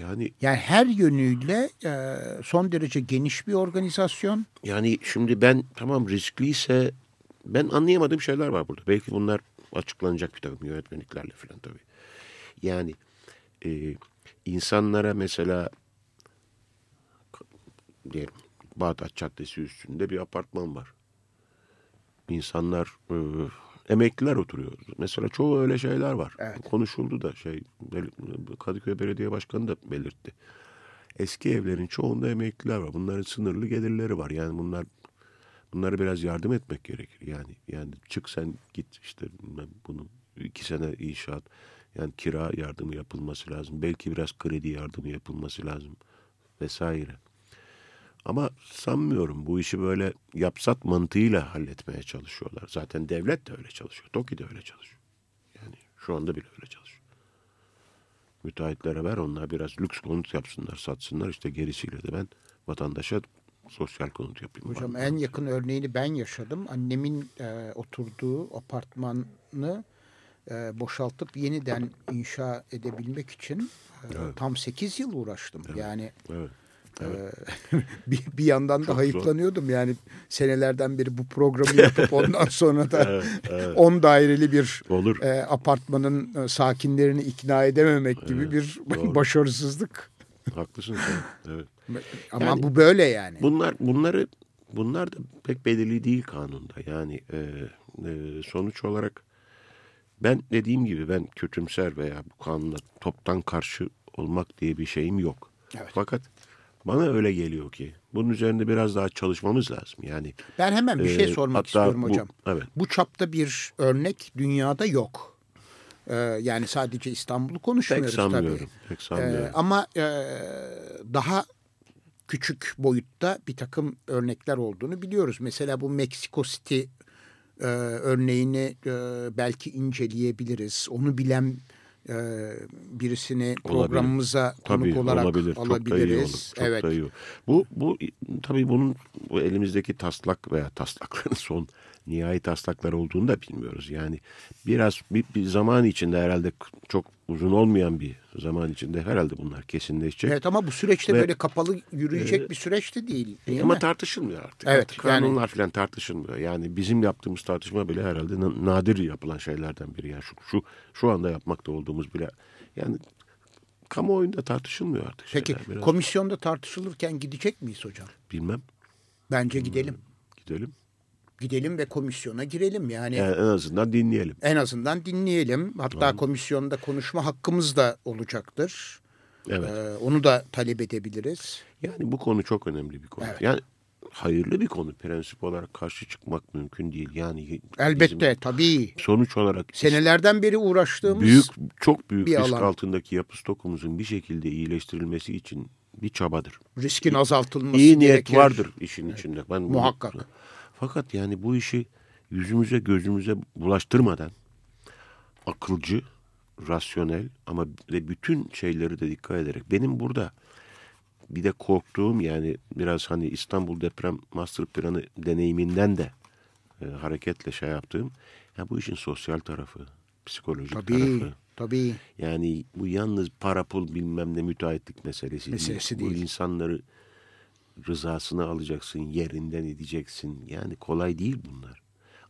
Yani Yani her yönüyle e, son derece geniş bir organizasyon. yani şimdi ben tamam riskliyse ben anlayamadığım şeyler var burada. Belki bunlar açıklanacak bir takım yönetmeliklerle falan tabii. Yani e, insanlara mesela diyelim Bağdat Caddesi üstünde bir apartman var. İnsanlar e, emekliler oturuyor. Mesela çoğu öyle şeyler var. Evet. Konuşuldu da şey Kadıköy Belediye Başkanı da belirtti. Eski evlerin çoğunda emekliler var. Bunların sınırlı gelirleri var. Yani bunlar bunlara biraz yardım etmek gerekir. Yani yani çık sen git işte bunu iki sene inşaat yani kira yardımı yapılması lazım. Belki biraz kredi yardımı yapılması lazım vesaire. Ama sanmıyorum bu işi böyle yapsat mantığıyla halletmeye çalışıyorlar. Zaten devlet de öyle çalışıyor. TOKİ de öyle çalışıyor. Yani şu anda bile öyle çalışıyor. Müteahhitlere ver onlar biraz lüks konut yapsınlar satsınlar işte gerisiyle de ben vatandaşa sosyal konut yapayım. Hocam Var. en yakın örneğini ben yaşadım. Annemin e, oturduğu apartmanı e, boşaltıp yeniden inşa edebilmek için e, tam 8 yıl uğraştım. Yani Evet. bir, bir yandan da Çok hayıflanıyordum. Yani senelerden beri bu programı yapıp ondan sonra da 10 daireli bir Olur. e, apartmanın e, sakinlerini ikna edememek gibi bir doğru. başarısızlık. Haklısın sen. Evet. Ama Yani- bu böyle yani. Bunlar bunları bunlar da pek belirli değil kanunda. Yani e, e, sonuç olarak ben dediğim gibi ben kötümser veya bu kanuna toptan karşı olmak diye bir şeyim yok. Evet. Fakat bana öyle geliyor ki bunun üzerinde biraz daha çalışmamız lazım. Yani Ben hemen bir şey e, sormak istiyorum bu- hocam. Evet. Bu çapta bir örnek dünyada yok. Ee, yani sadece İstanbul'u Pek konuşmuyoruz sanmıyorum. tabii. Pek Ee, sanmıyorum. ama e, daha küçük boyutta bir takım örnekler olduğunu biliyoruz. Mesela bu Meksiko City e, örneğini e, belki inceleyebiliriz. Onu bilen e, birisini programımıza konuk Tabii olarak olabilir. Çok da iyi olur. Çok evet. da iyi olur. Bu, bu tabii bunun bu elimizdeki taslak veya taslakların son nihai taslaklar olduğunu da bilmiyoruz. Yani biraz bir, bir zaman içinde herhalde çok uzun olmayan bir zaman içinde herhalde bunlar kesinleşecek. Evet ama bu süreçte Ve- böyle kapalı yürüyecek bir süreç de değil. değil Ama mi? tartışılmıyor artık. Evet, Artık yani- kanunlar falan tartışılmıyor. Yani bizim yaptığımız tartışma bile herhalde na- nadir yapılan şeylerden biri. Yani şu, şu, şu anda yapmakta olduğumuz bile yani kamuoyunda tartışılmıyor artık Peki şeyler. Biraz komisyonda tartışılırken gidecek miyiz hocam? bilmem Bence gidelim. gidelim. Gidelim ve komisyona girelim yani. Yani en azından dinleyelim. En azından dinleyelim. Hatta komisyonda konuşma hakkımız da olacaktır. Evet. Ee, onu da talep edebiliriz. Yani bu konu çok önemli bir konu. Evet. Yani hayırlı bir konu. Prensip olarak karşı çıkmak mümkün değil. Yani Elbette tabii. sonuç olarak Senelerden beri uğraştığımız büyük çok büyük risk alan. altındaki yapı stokumuzun bir şekilde iyileştirilmesi için bir çabadır. riskin azaltılması İyi niyet gerekir. vardır işin içinde. Ben bunu- Muhakkak. Fakat yani bu işi yüzümüze gözümüze bulaştırmadan akılcı, rasyonel ama ve bütün şeyleri de dikkat ederek benim burada bir de korktuğum yani biraz hani İstanbul deprem master planı deneyiminden de e, hareketle şey yaptığım ya bu işin sosyal tarafı, psikolojik Tabii, tarafı. tabii. Yani bu yalnız para pul bilmem ne müteahhitlik meselesi, Meselesi değil. değil. Bu insanları rızasını alacaksın, yerinden edeceksin. Yani kolay değil bunlar.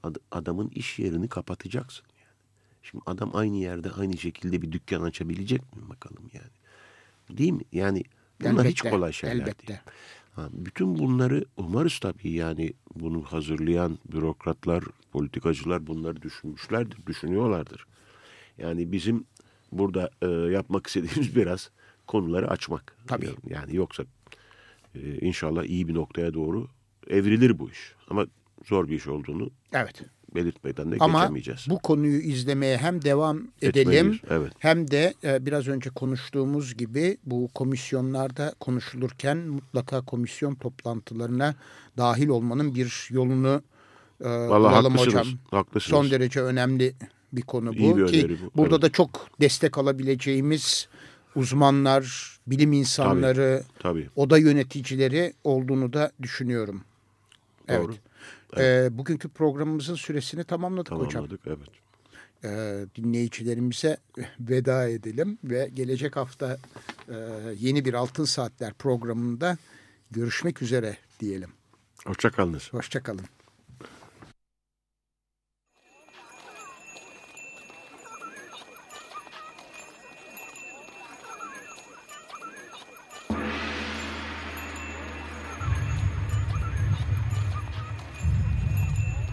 Ad- adamın iş yerini kapatacaksın. Yani. Şimdi adam aynı yerde aynı şekilde bir dükkan açabilecek mi bakalım yani. Değil mi? Yani bunlar hiç Elbette, kolay şeyler elbette. değil. Ha, bütün bunları umarız tabii yani bunu hazırlayan bürokratlar, politikacılar bunları düşünmüşlerdir, düşünüyorlardır. Yani bizim burada e, yapmak istediğimiz biraz konuları açmak. Tabii. Yani yoksa e, inşallah iyi bir noktaya doğru evrilir bu iş. Ama zor bir iş olduğunu Evet. belirtmeden de Ama geçemeyeceğiz. bu konuyu izlemeye hem devam edelim Etmeliyiz, evet. hem de e, biraz önce konuştuğumuz gibi bu komisyonlarda konuşulurken mutlaka komisyon toplantılarına dahil olmanın bir yolunu e, Vallahi haklısınız, hocam. haklısınız. Son derece önemli bir konu bu İyi bir ki bu, burada evet. da çok destek alabileceğimiz uzmanlar, bilim insanları, Tabii. oda yöneticileri olduğunu da düşünüyorum. Doğru. Evet. Ee, bugünkü programımızın süresini tamamladık hocam. Tamamladık evet. Ee, dinleyicilerimize veda edelim ve gelecek hafta e, yeni bir Altın Saatler programında görüşmek üzere diyelim. Hoşçakalınız. Hoşçakalın.